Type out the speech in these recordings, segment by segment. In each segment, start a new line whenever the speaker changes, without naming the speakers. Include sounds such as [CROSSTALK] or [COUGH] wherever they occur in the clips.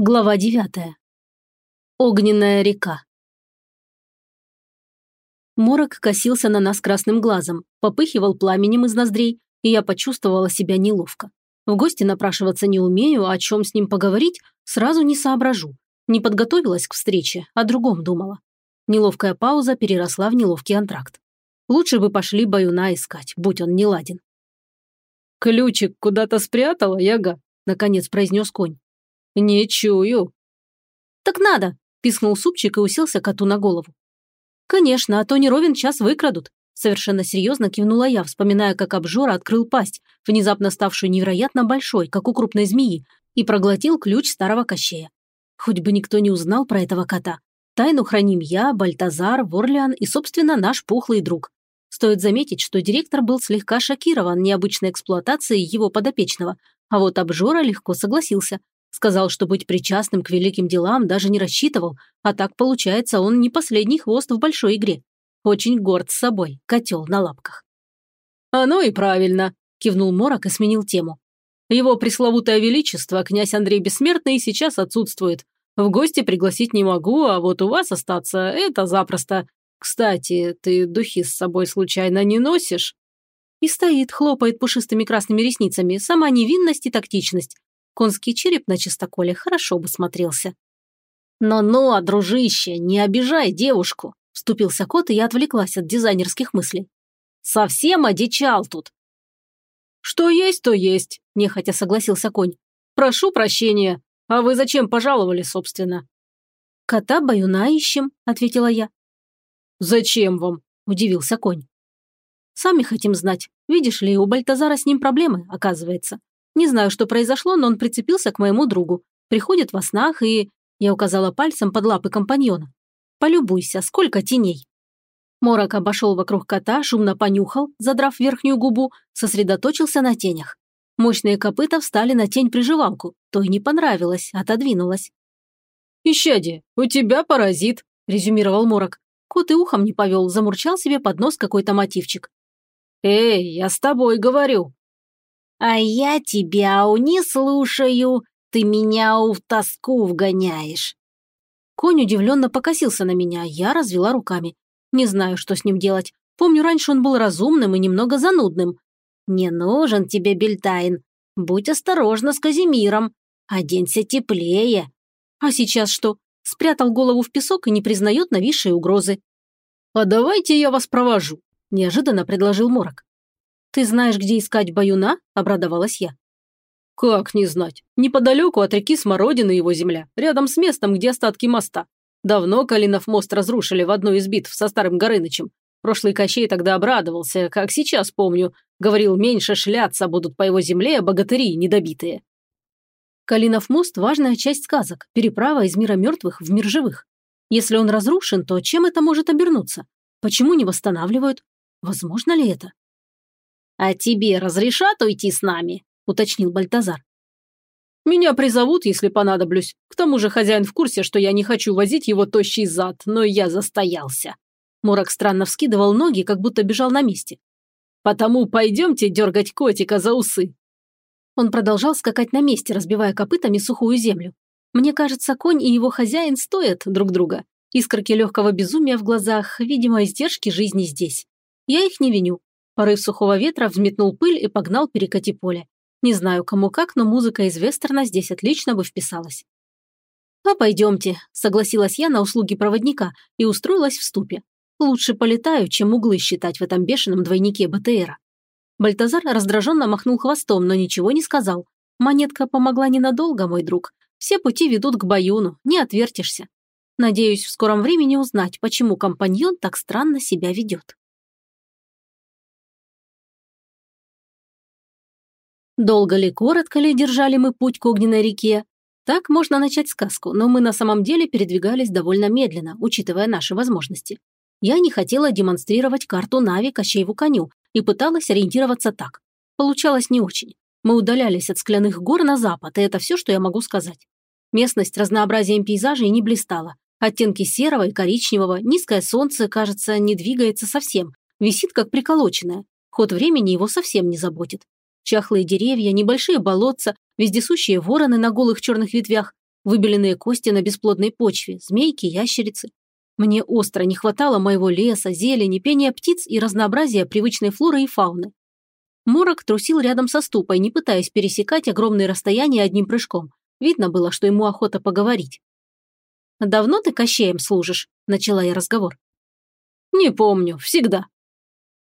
Глава девятая. Огненная река. Морок косился на нас красным глазом, попыхивал пламенем из ноздрей, и я почувствовала себя неловко. В гости напрашиваться не умею, а о чем с ним поговорить, сразу не соображу. Не подготовилась к встрече, о другом думала. Неловкая пауза переросла в неловкий антракт. Лучше бы пошли баюна искать, будь он неладен.
«Ключик куда-то спрятала, Яга?» – наконец произнес конь. «Не чую».
«Так надо!» – пискнул супчик и уселся коту на голову. «Конечно, а то не ровен час выкрадут», – совершенно серьезно кивнула я, вспоминая, как обжора открыл пасть, внезапно ставшую невероятно большой, как у крупной змеи, и проглотил ключ старого кощея. Хоть бы никто не узнал про этого кота. Тайну храним я, Бальтазар, Ворлиан и, собственно, наш пухлый друг. Стоит заметить, что директор был слегка шокирован необычной эксплуатацией его подопечного, а вот обжора легко согласился, Сказал, что быть причастным к великим делам даже не рассчитывал, а так получается, он не последний хвост в большой игре. Очень горд с собой, котел на лапках.
«Оно и правильно», – кивнул Морок и сменил тему. «Его пресловутое величество, князь Андрей Бессмертный, сейчас отсутствует. В гости пригласить не могу, а вот у вас остаться – это запросто. Кстати, ты духи с собой случайно не носишь?»
И стоит, хлопает пушистыми красными ресницами, сама невинность и тактичность. Конский череп на чистоколе хорошо бы смотрелся.
«Но-но, дружище, не обижай девушку!» – вступился кот, и я отвлеклась от дизайнерских мыслей. «Совсем одичал тут!»
«Что есть, то есть», – нехотя согласился конь. «Прошу прощения. А вы зачем пожаловали, собственно?»
«Кота баюна ищем», – ответила я.
«Зачем вам?» – удивился конь.
«Сами хотим знать. Видишь ли, у Бальтазара с ним проблемы, оказывается. Не знаю, что произошло, но он прицепился к моему другу. Приходит во снах и... Я указала пальцем под лапы компаньона. Полюбуйся, сколько теней. Морок обошел вокруг кота, шумно понюхал, задрав верхнюю губу, сосредоточился на тенях. Мощные копыта встали на тень-приживалку. То и не понравилось, отодвинулась.
«Ищади, у тебя паразит», – резюмировал Морок.
Кот и ухом не повел, замурчал себе под нос какой-то мотивчик.
«Эй, я с тобой говорю»,
«А я тебя не слушаю, ты меня в тоску вгоняешь».
Конь удивленно покосился на меня, я развела руками. Не знаю, что с ним делать. Помню, раньше он был разумным и немного занудным.
«Не нужен тебе Бельтайн. Будь осторожна с Казимиром. Оденься теплее».
А сейчас что? Спрятал голову в песок и не признает нависшей угрозы.
«А давайте я вас провожу», – неожиданно предложил Морок.
«Ты знаешь, где искать баюна?» – обрадовалась я.
«Как не знать? Неподалеку от реки Смородины его земля, рядом с местом, где остатки моста. Давно Калинов мост разрушили в одной из битв со Старым Горынычем. Прошлый Кощей тогда обрадовался, как сейчас помню. Говорил, меньше шляться будут по его земле богатыри недобитые.
Калинов мост – важная часть сказок, переправа из мира мертвых в мир живых. Если он разрушен, то чем это может обернуться? Почему не восстанавливают? Возможно ли это?
«А тебе разрешат уйти с нами?» – уточнил Бальтазар.
«Меня призовут, если понадоблюсь. К тому же хозяин в курсе, что я не хочу возить его тощий зад, но я застоялся».
Морок странно вскидывал ноги, как будто бежал на месте.
«Потому пойдемте дергать котика за усы».
Он продолжал скакать на месте, разбивая копытами сухую землю. Мне кажется, конь и его хозяин стоят друг друга. Искорки легкого безумия в глазах, видимо, издержки жизни здесь. Я их не виню. Порыв сухого ветра взметнул пыль и погнал перекати поле. Не знаю, кому как, но музыка из вестерна здесь отлично бы вписалась. «А пойдемте», – согласилась я на услуги проводника и устроилась в ступе. Лучше полетаю, чем углы считать в этом бешеном двойнике БТРа. Бальтазар раздраженно махнул хвостом, но ничего не сказал. Монетка помогла ненадолго, мой друг. Все пути ведут к Баюну, не отвертишься. Надеюсь, в скором времени узнать, почему компаньон так странно себя ведет. Долго ли, коротко ли держали мы путь к огненной реке? Так можно начать сказку, но мы на самом деле передвигались довольно медленно, учитывая наши возможности. Я не хотела демонстрировать карту Нави Кощееву коню и пыталась ориентироваться так. Получалось не очень. Мы удалялись от скляных гор на запад, и это все, что я могу сказать. Местность разнообразием пейзажей не блистала. Оттенки серого и коричневого, низкое солнце, кажется, не двигается совсем, висит как приколоченное. Ход времени его совсем не заботит. Чахлые деревья, небольшие болотца, вездесущие вороны на голых черных ветвях. Выбеленные кости на бесплодной почве, змейки, ящерицы. Мне остро не хватало моего леса, зелени, пения птиц и разнообразия привычной флоры и фауны. Морок трусил рядом со ступой, не пытаясь пересекать огромные расстояния одним прыжком. Видно было, что ему охота поговорить. «Давно ты кощеем служишь?» – начала я разговор.
«Не помню, всегда».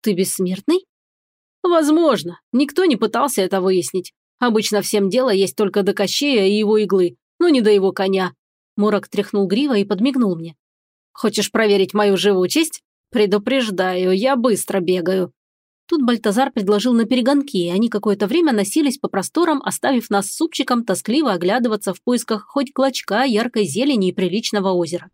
«Ты бессмертный?»
«Возможно. Никто не пытался это выяснить. Обычно всем дело есть только до Кощея и его иглы, но не до его коня».
Морок тряхнул грива и подмигнул мне.
«Хочешь проверить мою живучесть? Предупреждаю, я быстро бегаю».
Тут Бальтазар предложил на перегонки, и они какое-то время носились по просторам, оставив нас с супчиком тоскливо оглядываться в поисках хоть клочка яркой зелени и приличного озера.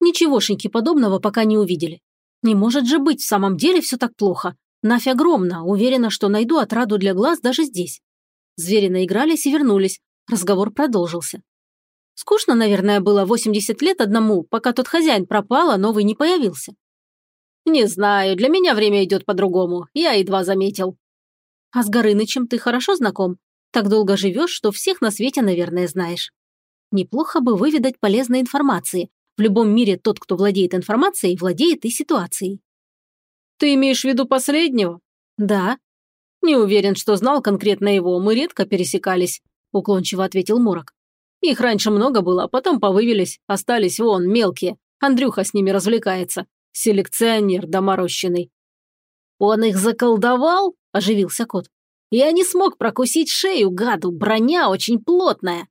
Ничегошеньки подобного пока не увидели. Не может же быть в самом деле все так плохо. Нафь огромна, уверена, что найду отраду для глаз даже здесь. Звери наигрались и вернулись. Разговор продолжился. Скучно, наверное, было 80 лет одному, пока тот хозяин пропал, а новый не появился.
«Не знаю, для меня время идет по-другому. Я едва заметил».
«А с Горынычем ты хорошо знаком? Так долго живешь, что всех на свете, наверное, знаешь. Неплохо бы выведать полезной информации. В любом мире тот, кто владеет информацией, владеет и ситуацией».
«Ты имеешь в виду последнего?»
«Да».
«Не уверен, что знал конкретно его. Мы редко пересекались», – уклончиво ответил Морок. «Их раньше много было, а потом повывелись. Остались вон, мелкие. Андрюха с ними развлекается. Селекционер доморощенный.
«Он их заколдовал?» – оживился кот. «Я не смог прокусить шею, гаду, броня очень плотная».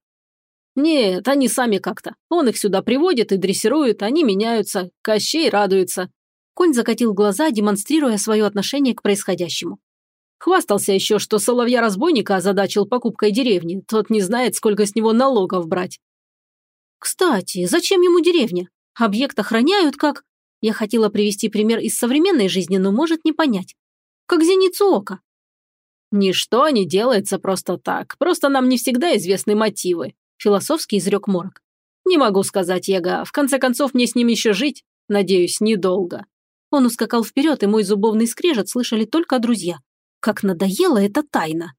«Нет, они сами как-то. Он их сюда приводит и дрессирует, они меняются. Кощей радуется».
Конь закатил глаза, демонстрируя свое отношение к происходящему.
Хвастался еще, что соловья-разбойника озадачил покупкой деревни. Тот не знает, сколько с него налогов брать.
«Кстати, зачем ему деревня? Объект охраняют как...» Я хотела привести пример из современной жизни, но может не понять. Как зеницу ока.
«Ничто не делается просто так. Просто нам не всегда известны мотивы», – философски изрек Морок. «Не могу сказать, Яга. В конце концов, мне с ним еще жить. Надеюсь, недолго».
Он ускакал вперед, и мой зубовный скрежет слышали только друзья. Как надоела эта тайна.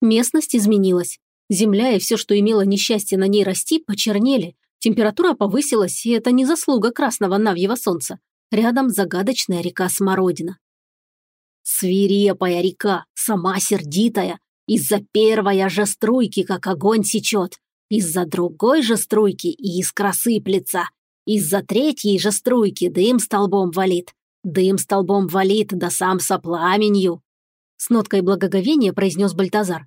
Местность изменилась. Земля и все, что имело несчастье на ней расти, почернели. Температура повысилась, и это не заслуга красного навьего солнца. Рядом загадочная река Смородина.
Свирепая река, сама сердитая, из-за первой же струйки, как огонь сечет, из-за другой же струйки искра сыплется, из-за третьей же струйки дым столбом валит, дым столбом валит, да сам со пламенью.
С ноткой благоговения произнес Бальтазар.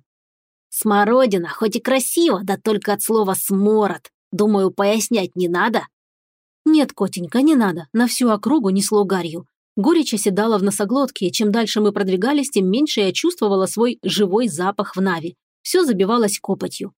Смородина, хоть и красиво, да только от слова «смород». Думаю, пояснять не надо.
Нет, котенька, не надо. На всю округу несло гарью. Горечь оседала в носоглотке, и чем дальше мы продвигались, тем меньше я чувствовала свой живой запах в нави. Все забивалось копотью.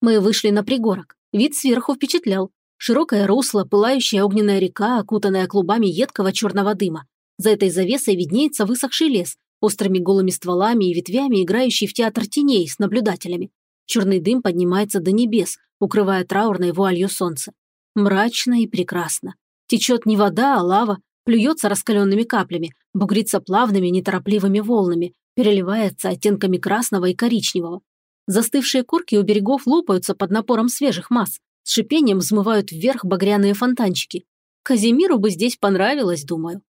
Мы вышли на пригорок. Вид сверху впечатлял. Широкое русло, пылающая огненная река, окутанная клубами едкого черного дыма. За этой завесой виднеется высохший лес, острыми голыми стволами и ветвями, играющий в театр теней с наблюдателями. Черный дым поднимается до небес, укрывая траурной вуалью солнца. Мрачно и прекрасно. Течет не вода, а лава, плюется раскаленными каплями, бугрится плавными неторопливыми волнами, переливается оттенками красного и коричневого. Застывшие корки у берегов лопаются под напором свежих масс, с шипением взмывают вверх багряные фонтанчики. Казимиру бы здесь понравилось, думаю.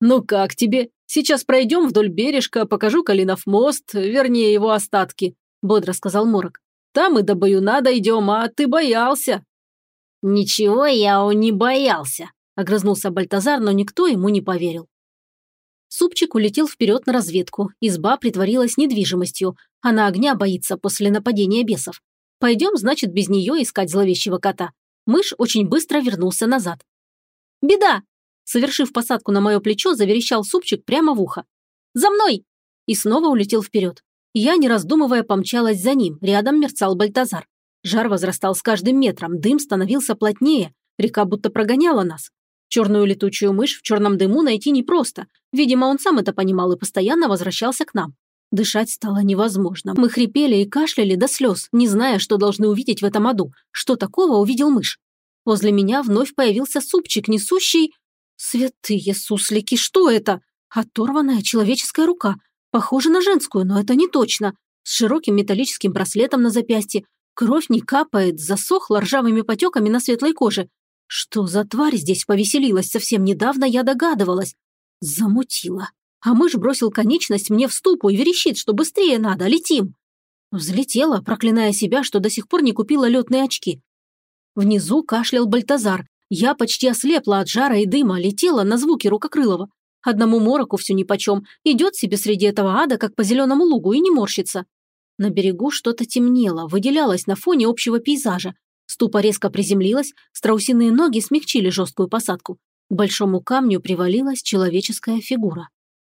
«Ну как тебе? Сейчас пройдем вдоль бережка, покажу Калинов мост, вернее его остатки», – бодро сказал Морок. «Там и до Баюна дойдем, а ты боялся».
«Ничего я не боялся», –
огрызнулся Бальтазар, но никто ему не поверил. Супчик улетел вперед на разведку, изба притворилась недвижимостью, она огня боится после нападения бесов. Пойдем, значит, без нее искать зловещего кота. Мышь очень быстро вернулся назад. «Беда!» Совершив посадку на мое плечо, заверещал супчик прямо в ухо. «За мной!» И снова улетел вперед. Я, не раздумывая, помчалась за ним, рядом мерцал Бальтазар. Жар возрастал с каждым метром, дым становился плотнее, река будто прогоняла нас. Черную летучую мышь в черном дыму найти непросто. Видимо, он сам это понимал и постоянно возвращался к нам. Дышать стало невозможно. Мы хрипели и кашляли до слез, не зная, что должны увидеть в этом аду. Что такого увидел мышь? Возле меня вновь появился супчик, несущий... Святые суслики, что это? Оторванная человеческая рука. Похоже на женскую, но это не точно. С широким металлическим браслетом на запястье. Кровь не капает, засохла ржавыми потеками на светлой коже. Что за тварь здесь повеселилась совсем недавно, я догадывалась. Замутила. А мышь бросил конечность мне в ступу и верещит, что быстрее надо, летим. Взлетела, проклиная себя, что до сих пор не купила летные очки. Внизу кашлял Бальтазар. Я почти ослепла от жара и дыма, летела на звуки рукокрылого. Одному мороку все нипочем, идет себе среди этого ада, как по зеленому лугу, и не морщится. На берегу что-то темнело, выделялось на фоне общего пейзажа. Ступа резко приземлилась, страусиные ноги смягчили жесткую посадку. К большому камню привалилась человеческая фигура.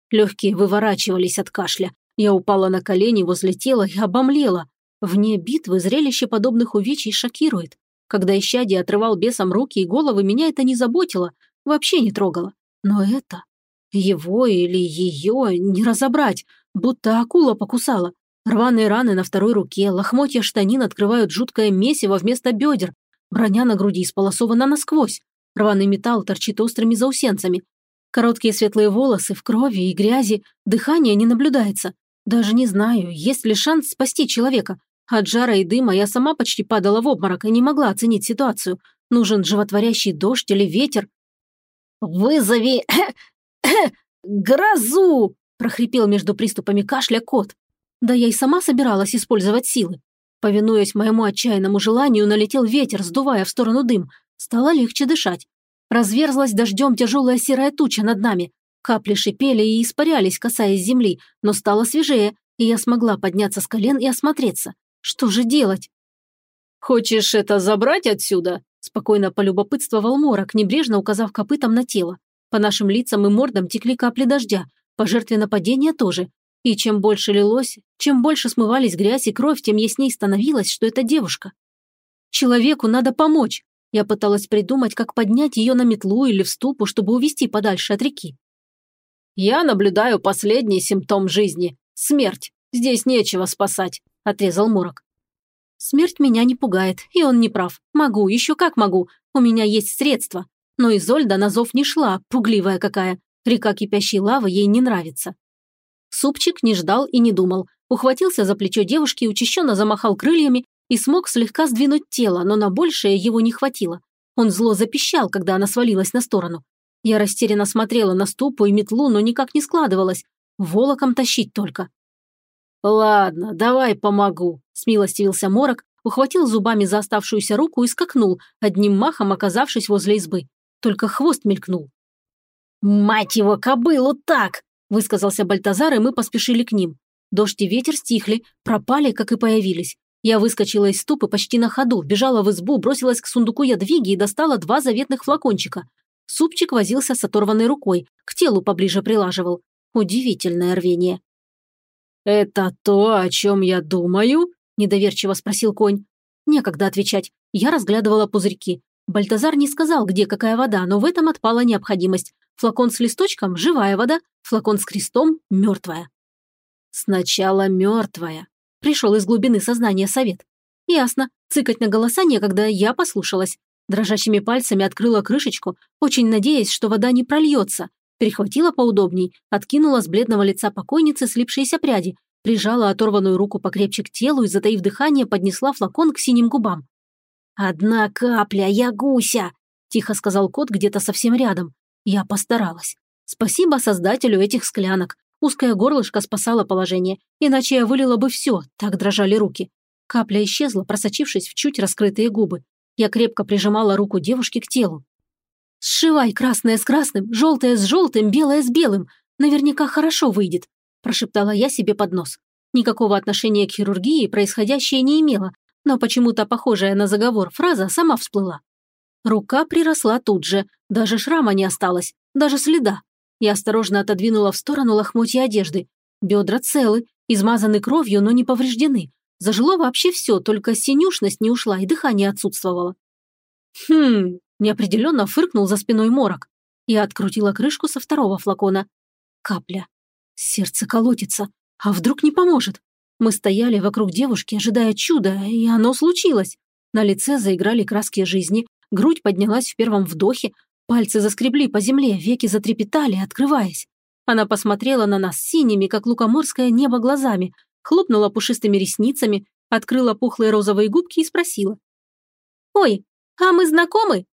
Легкие выворачивались от кашля. Я упала на колени возле тела и обомлела. Вне битвы зрелище подобных увечий шокирует. Когда исчадие отрывал бесам руки и головы, меня это не заботило, вообще не трогало. Но это... Его или ее не разобрать, будто акула покусала. Рваные раны на второй руке, лохмотья штанин открывают жуткое месиво вместо бедер. Броня на груди сполосована насквозь. Рваный металл торчит острыми заусенцами. Короткие светлые волосы в крови и грязи, дыхания не наблюдается. Даже не знаю, есть ли шанс спасти человека. От жара и дыма я сама почти падала в обморок и не могла оценить ситуацию. Нужен животворящий дождь или ветер.
«Вызови [COUGHS] грозу!» – прохрипел между приступами кашля кот.
Да я и сама собиралась использовать силы. Повинуясь моему отчаянному желанию, налетел ветер, сдувая в сторону дым. Стало легче дышать. Разверзлась дождем тяжелая серая туча над нами. Капли шипели и испарялись, касаясь земли, но стало свежее, и я смогла подняться с колен и осмотреться. Что же делать?
«Хочешь это забрать отсюда?» Спокойно полюбопытствовал Морок, небрежно указав копытом на тело. По нашим лицам и мордам текли капли дождя, по жертве нападения тоже. И чем больше лилось, чем больше смывались грязь и кровь, тем ясней становилось, что это девушка. Человеку надо помочь. Я пыталась придумать, как поднять ее на метлу или в ступу, чтобы увести подальше от реки. «Я наблюдаю последний симптом жизни – смерть. Здесь нечего спасать», – отрезал Морок.
«Смерть меня не пугает, и он не прав. Могу, еще как могу. У меня есть средства. Но Изольда на зов не шла, пугливая какая. Река кипящей лавы ей не нравится. Супчик не ждал и не думал. Ухватился за плечо девушки, учащенно замахал крыльями и смог слегка сдвинуть тело, но на большее его не хватило. Он зло запищал, когда она свалилась на сторону. Я растерянно смотрела на ступу и метлу, но никак не складывалось. Волоком тащить только.
«Ладно, давай помогу», – смилостивился Морок, ухватил зубами за оставшуюся руку и скакнул, одним махом оказавшись возле избы. Только хвост мелькнул.
«Мать его, кобылу так!» – высказался Бальтазар, и мы поспешили к ним.
Дождь и ветер стихли, пропали, как и появились. Я выскочила из ступы почти на ходу, бежала в избу, бросилась к сундуку ядвиги и достала два заветных флакончика. Супчик возился с оторванной рукой, к телу поближе прилаживал. Удивительное рвение.
«Это то, о чем я думаю?» – недоверчиво спросил конь.
Некогда отвечать. Я разглядывала пузырьки. Бальтазар не сказал, где какая вода, но в этом отпала необходимость. Флакон с листочком – живая вода, флакон с крестом – мертвая. Сначала мертвая. Пришел из глубины сознания совет. Ясно. Цыкать на голоса некогда, я послушалась. Дрожащими пальцами открыла крышечку, очень надеясь, что вода не прольется. Перехватила поудобней, откинула с бледного лица покойницы слипшиеся пряди, прижала оторванную руку покрепче к телу и, затаив дыхание, поднесла флакон к синим губам.
«Одна капля, я гуся!» – тихо сказал кот где-то совсем рядом. Я постаралась. Спасибо создателю этих склянок. Узкое горлышко спасало положение, иначе я вылила бы все, так дрожали руки. Капля исчезла, просочившись в чуть раскрытые губы. Я крепко прижимала руку девушки к телу. «Сшивай красное с красным, желтое с желтым, белое с белым. Наверняка хорошо выйдет», – прошептала я себе под нос. Никакого отношения к хирургии происходящее не имело, но почему-то похожая на заговор фраза сама всплыла. Рука приросла тут же, даже шрама не осталось, даже следа. Я осторожно отодвинула в сторону лохмотья одежды. Бедра целы, измазаны кровью, но не повреждены. Зажило вообще все, только синюшность не ушла и дыхание отсутствовало. «Хм...» – неопределенно фыркнул за спиной морок. Я открутила крышку со второго флакона. Капля. Сердце колотится. А вдруг не поможет? Мы стояли вокруг девушки, ожидая чуда, и оно случилось. На лице заиграли краски жизни, грудь поднялась в первом вдохе, пальцы заскребли по земле, веки затрепетали, открываясь.
Она посмотрела на нас синими, как лукоморское небо, глазами, хлопнула пушистыми ресницами, открыла пухлые розовые губки и спросила. «Ой, а мы знакомы?